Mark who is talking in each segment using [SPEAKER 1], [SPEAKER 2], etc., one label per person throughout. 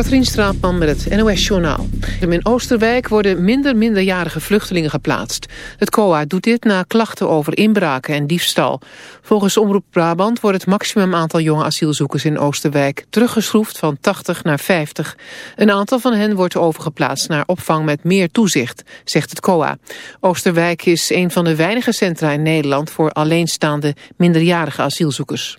[SPEAKER 1] Katrien Straatman met het NOS-journaal. In Oosterwijk worden minder minderjarige vluchtelingen geplaatst. Het COA doet dit na klachten over inbraken en diefstal. Volgens Omroep Brabant wordt het maximum aantal jonge asielzoekers in Oosterwijk teruggeschroefd van 80 naar 50. Een aantal van hen wordt overgeplaatst naar opvang met meer toezicht, zegt het COA. Oosterwijk is een van de weinige centra in Nederland voor alleenstaande minderjarige asielzoekers.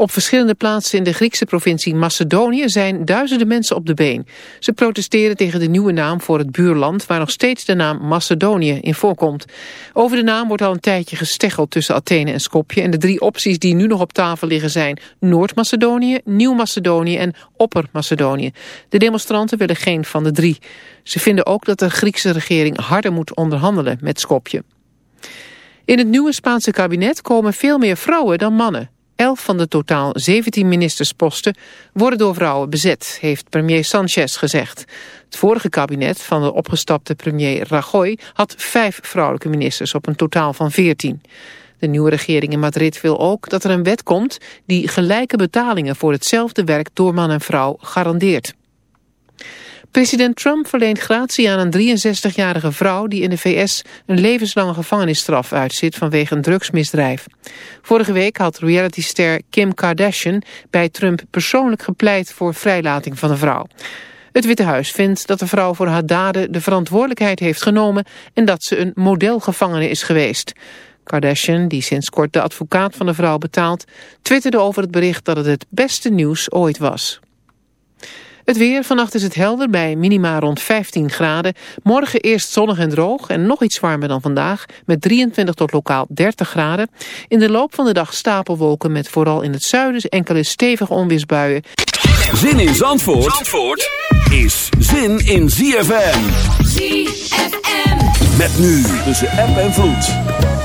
[SPEAKER 1] Op verschillende plaatsen in de Griekse provincie Macedonië zijn duizenden mensen op de been. Ze protesteren tegen de nieuwe naam voor het buurland waar nog steeds de naam Macedonië in voorkomt. Over de naam wordt al een tijdje gesteggeld tussen Athene en Skopje en de drie opties die nu nog op tafel liggen zijn Noord-Macedonië, Nieuw-Macedonië en Opper-Macedonië. De demonstranten willen geen van de drie. Ze vinden ook dat de Griekse regering harder moet onderhandelen met Skopje. In het nieuwe Spaanse kabinet komen veel meer vrouwen dan mannen. Elf van de totaal 17 ministersposten worden door vrouwen bezet, heeft premier Sanchez gezegd. Het vorige kabinet van de opgestapte premier Rajoy had vijf vrouwelijke ministers op een totaal van 14. De nieuwe regering in Madrid wil ook dat er een wet komt die gelijke betalingen voor hetzelfde werk door man en vrouw garandeert. President Trump verleent gratie aan een 63-jarige vrouw die in de VS een levenslange gevangenisstraf uitzit vanwege een drugsmisdrijf. Vorige week had realityster Kim Kardashian bij Trump persoonlijk gepleit voor vrijlating van de vrouw. Het Witte Huis vindt dat de vrouw voor haar daden de verantwoordelijkheid heeft genomen en dat ze een modelgevangene is geweest. Kardashian, die sinds kort de advocaat van de vrouw betaalt, twitterde over het bericht dat het het beste nieuws ooit was. Het weer, vannacht is het helder bij minima rond 15 graden. Morgen eerst zonnig en droog en nog iets warmer dan vandaag... met 23 tot lokaal 30 graden. In de loop van de dag stapelwolken met vooral in het zuiden... enkele stevige onweersbuien.
[SPEAKER 2] Zin in Zandvoort, Zandvoort is zin in ZFM. ZFM. Met nu tussen app en vloed.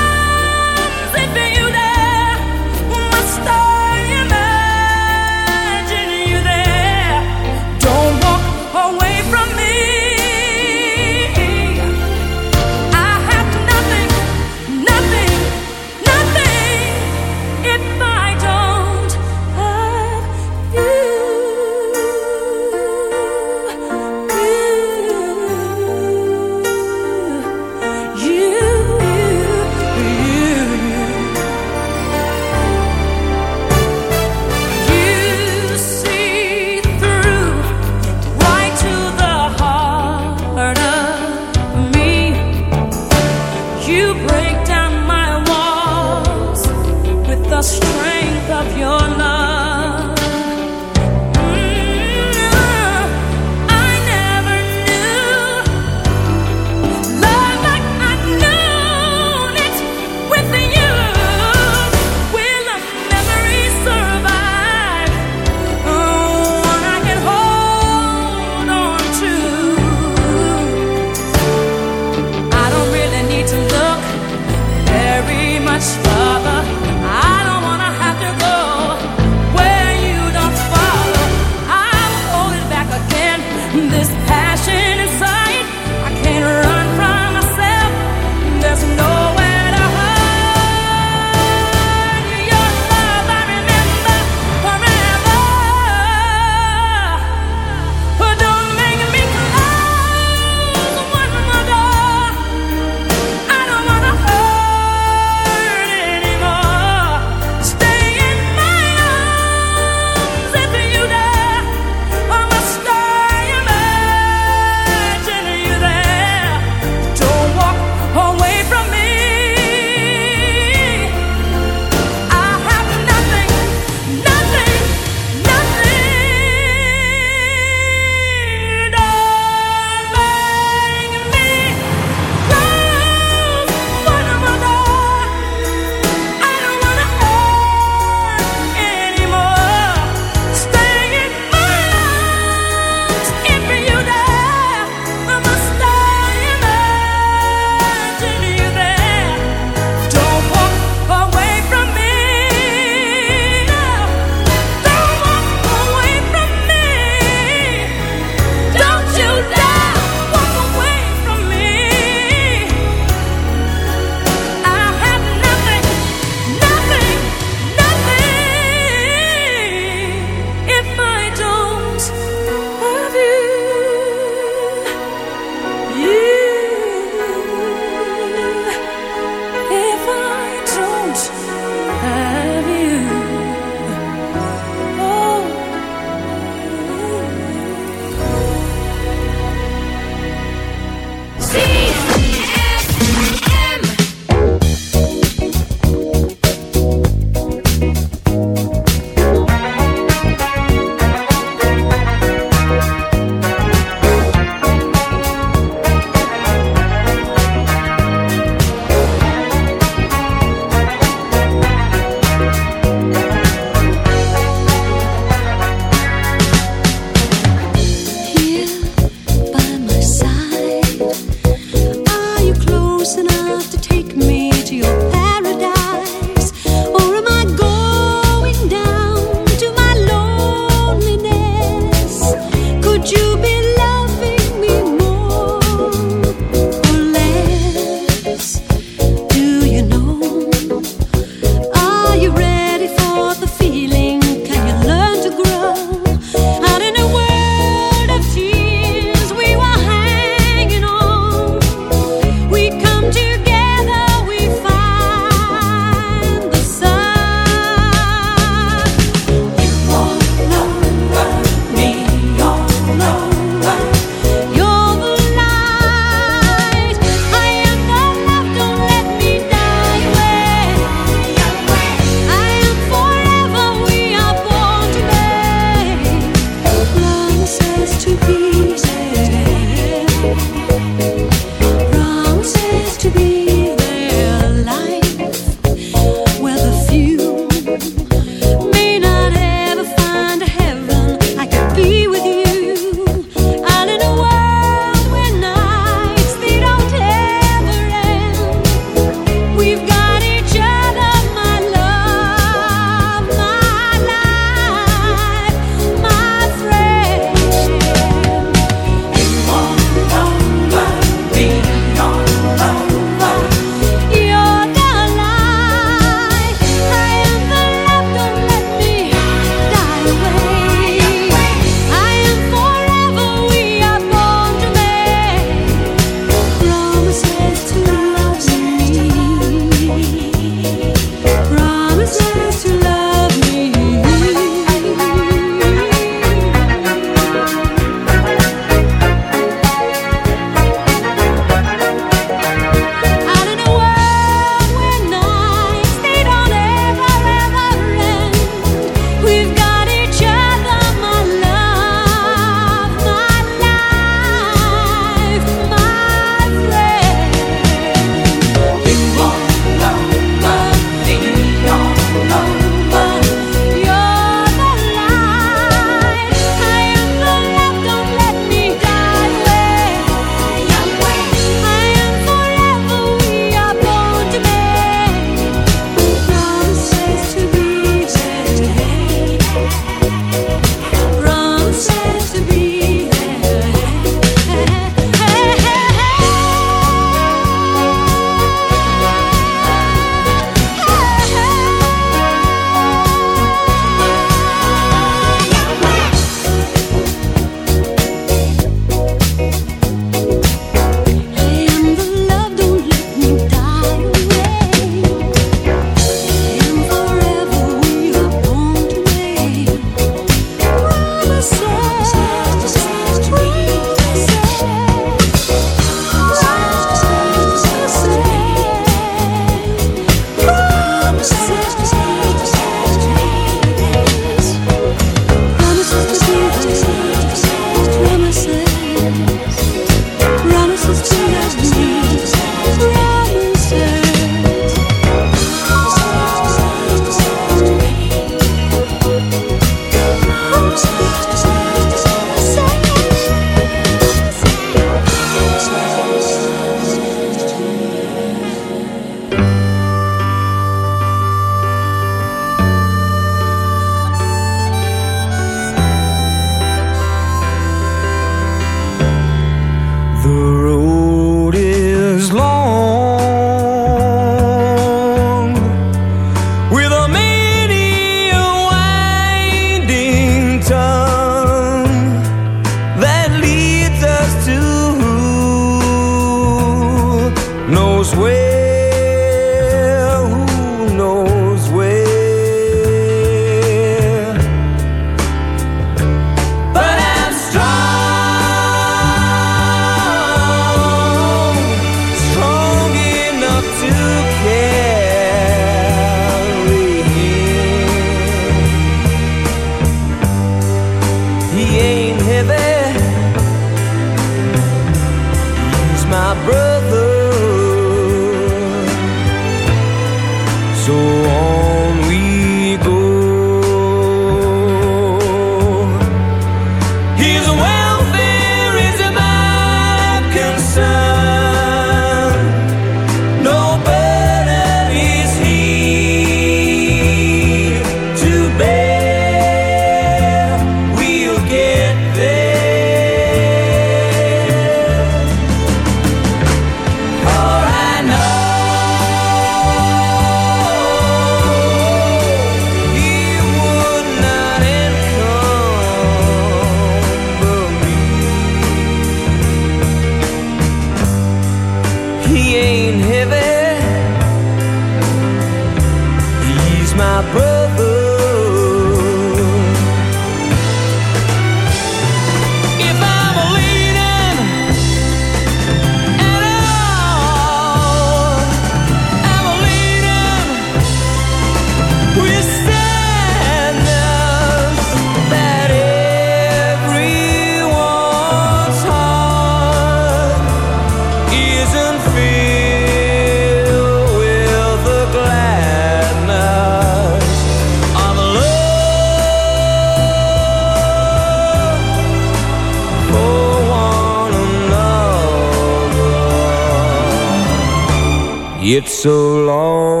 [SPEAKER 3] It's long, long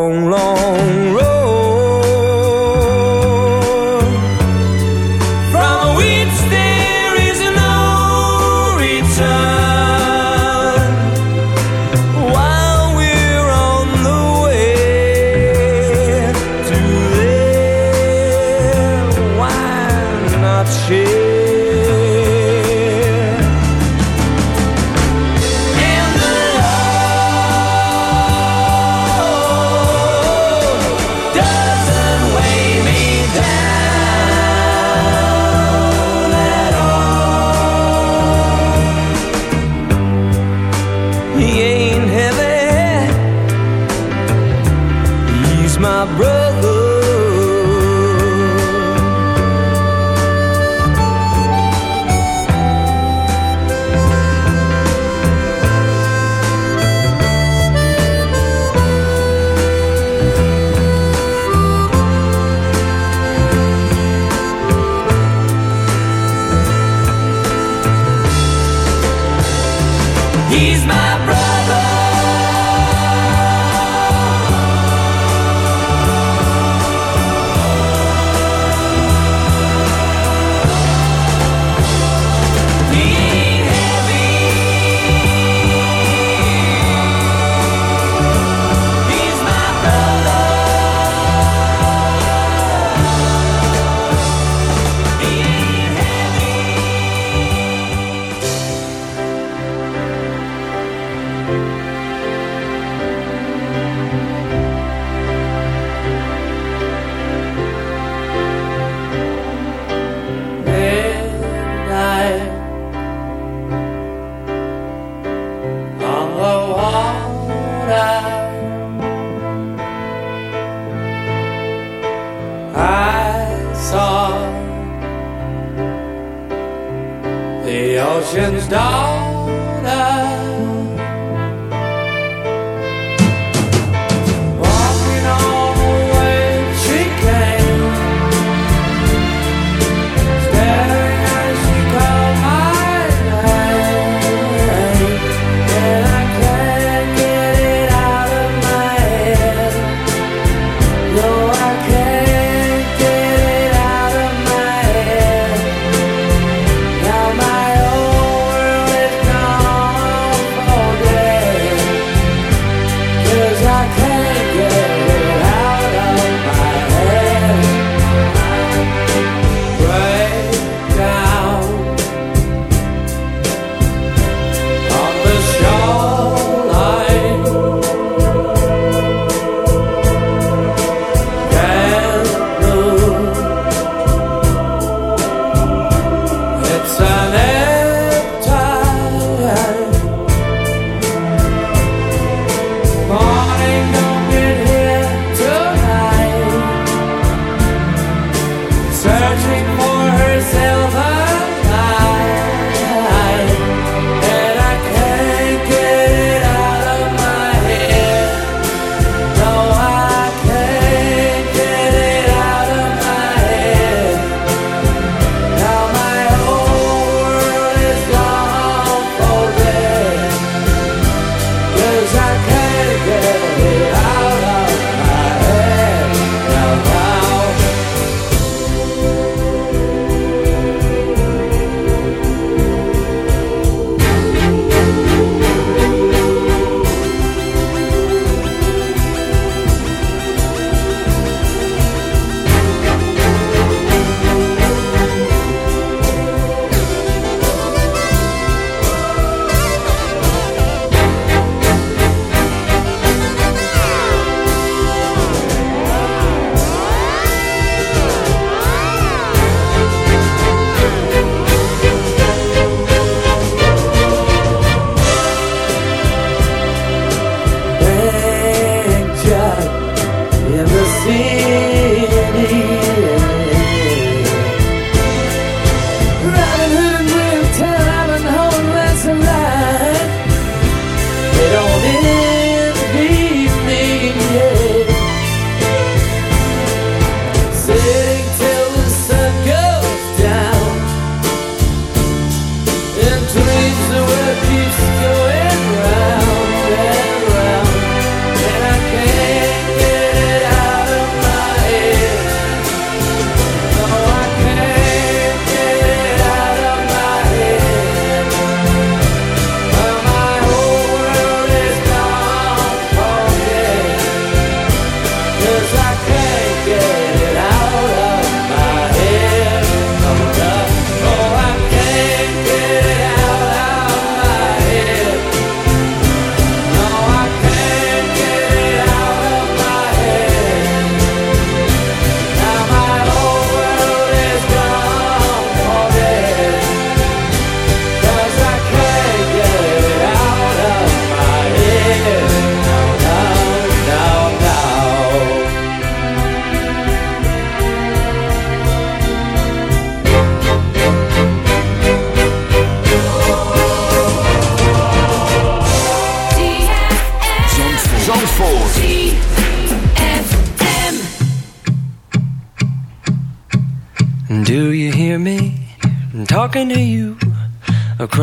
[SPEAKER 4] I know.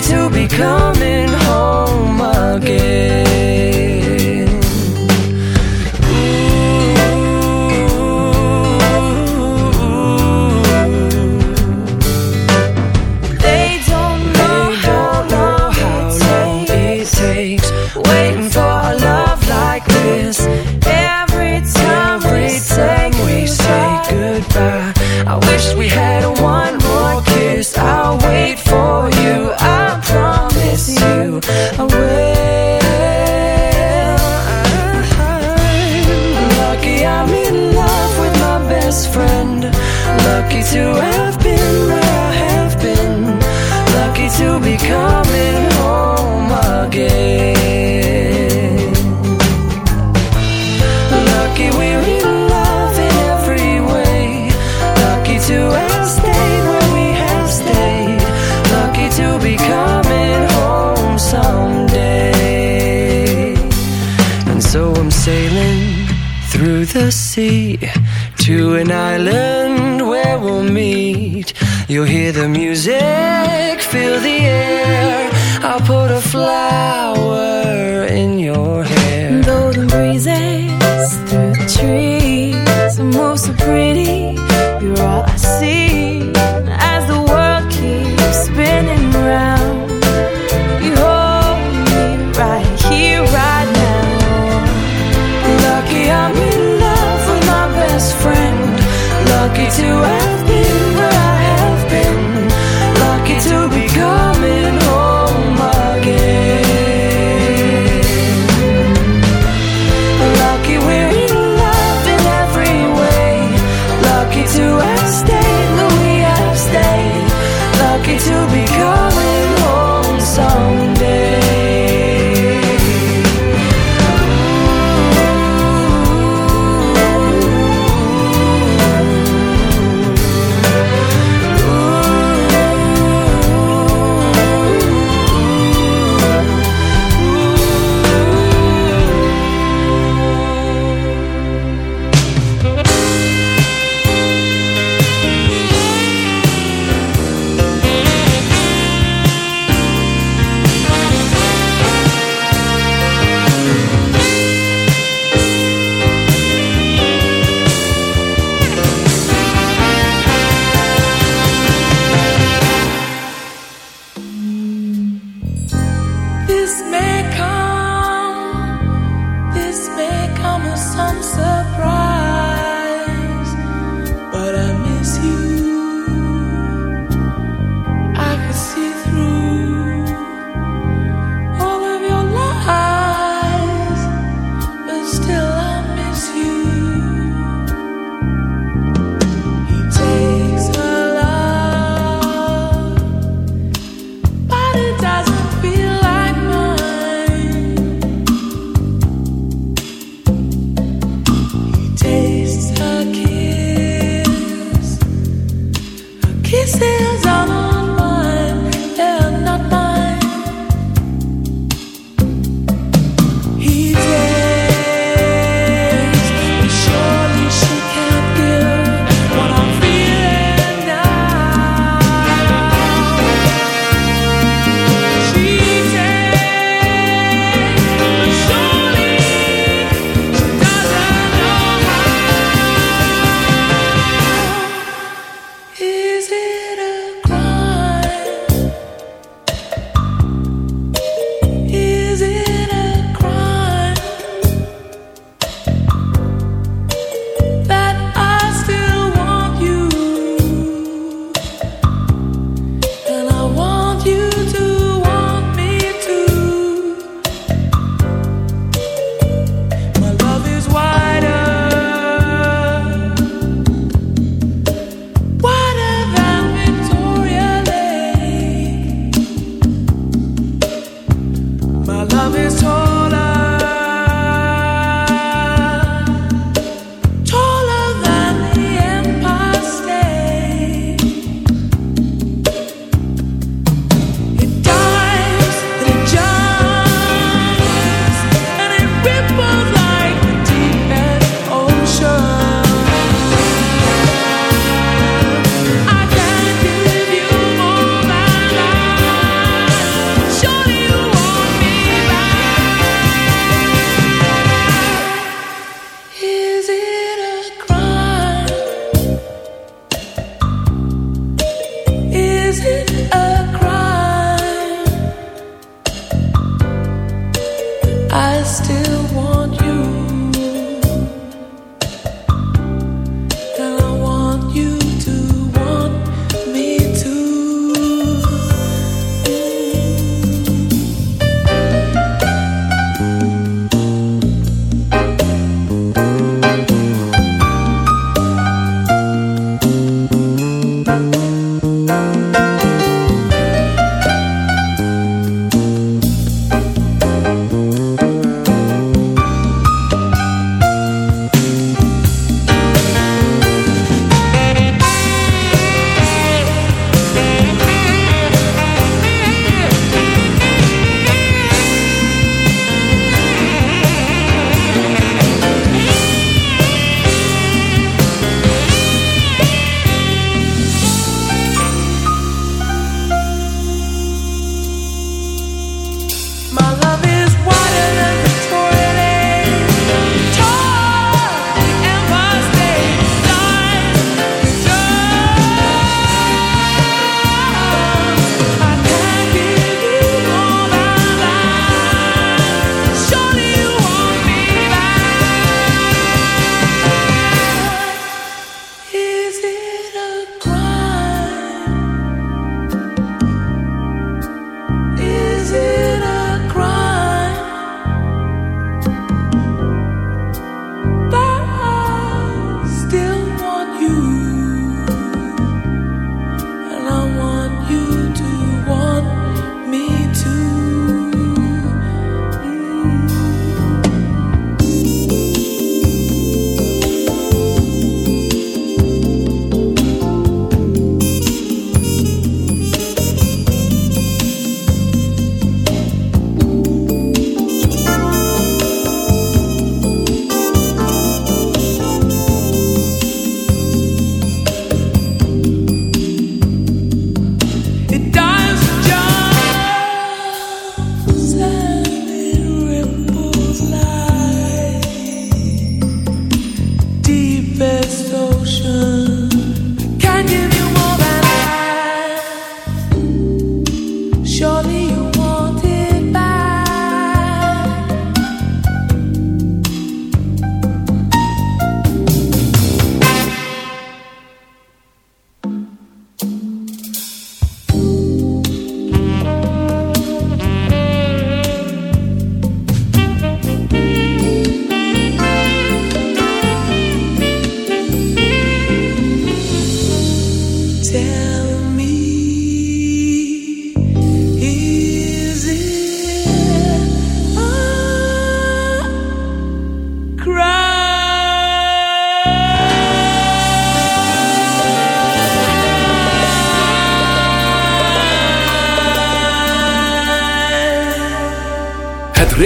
[SPEAKER 4] to be coming home.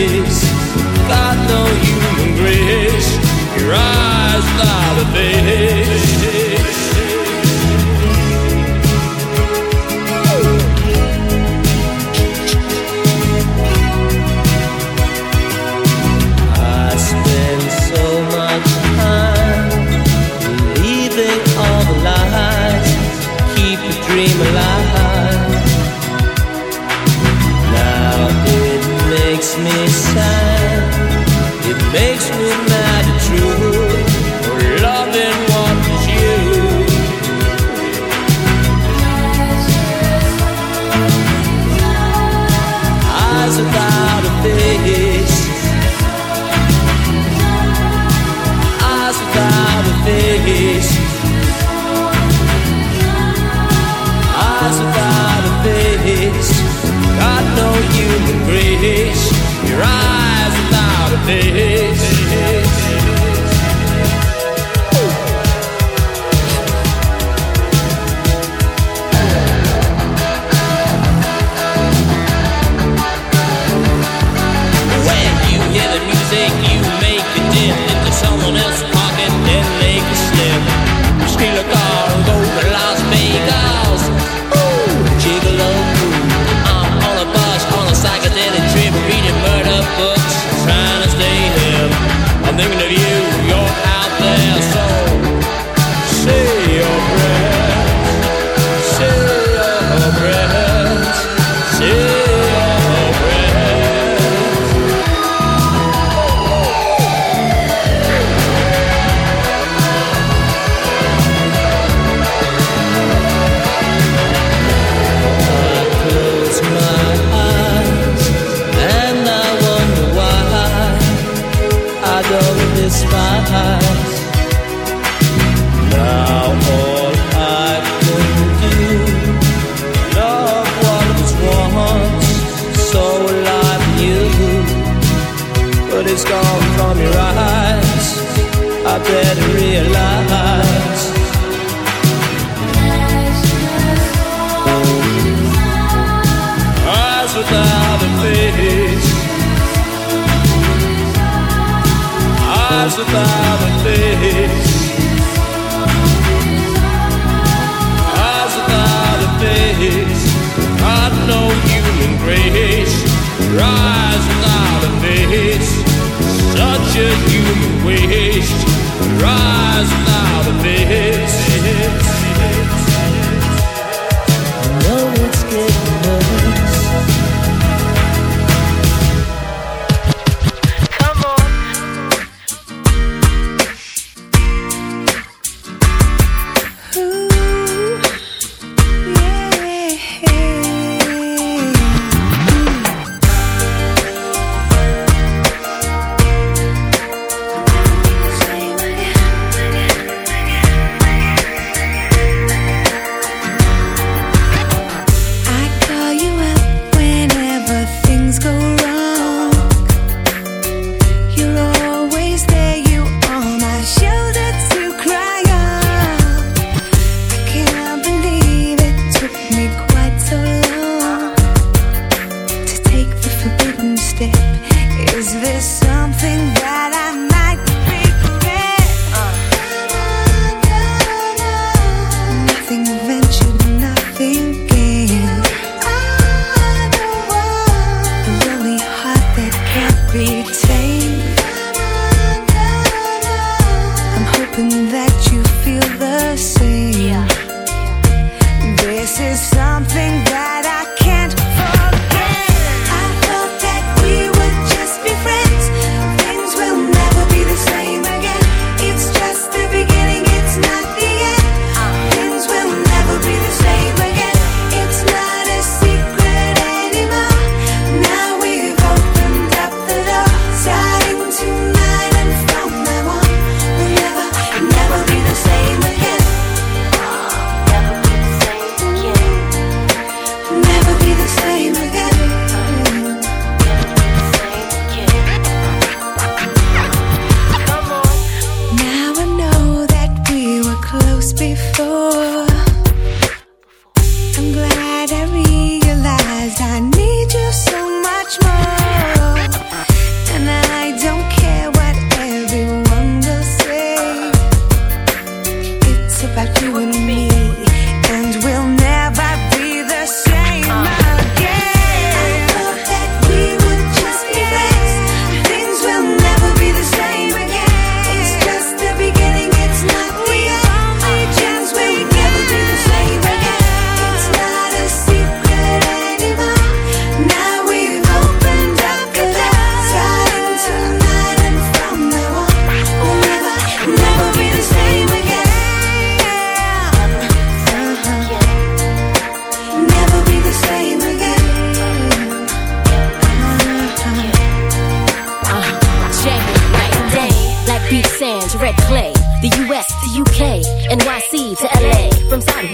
[SPEAKER 5] kiss. Got no human grace. Your eyes lie the face.
[SPEAKER 3] Know it's getting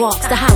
[SPEAKER 6] From sidewalks to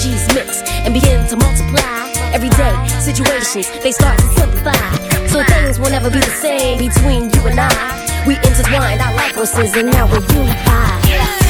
[SPEAKER 6] energies mix and begin to multiply, everyday situations they start to simplify. So things will never be the same between you and I. We intertwined our life forces and now we're unified.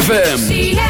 [SPEAKER 2] ZFM.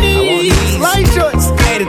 [SPEAKER 7] light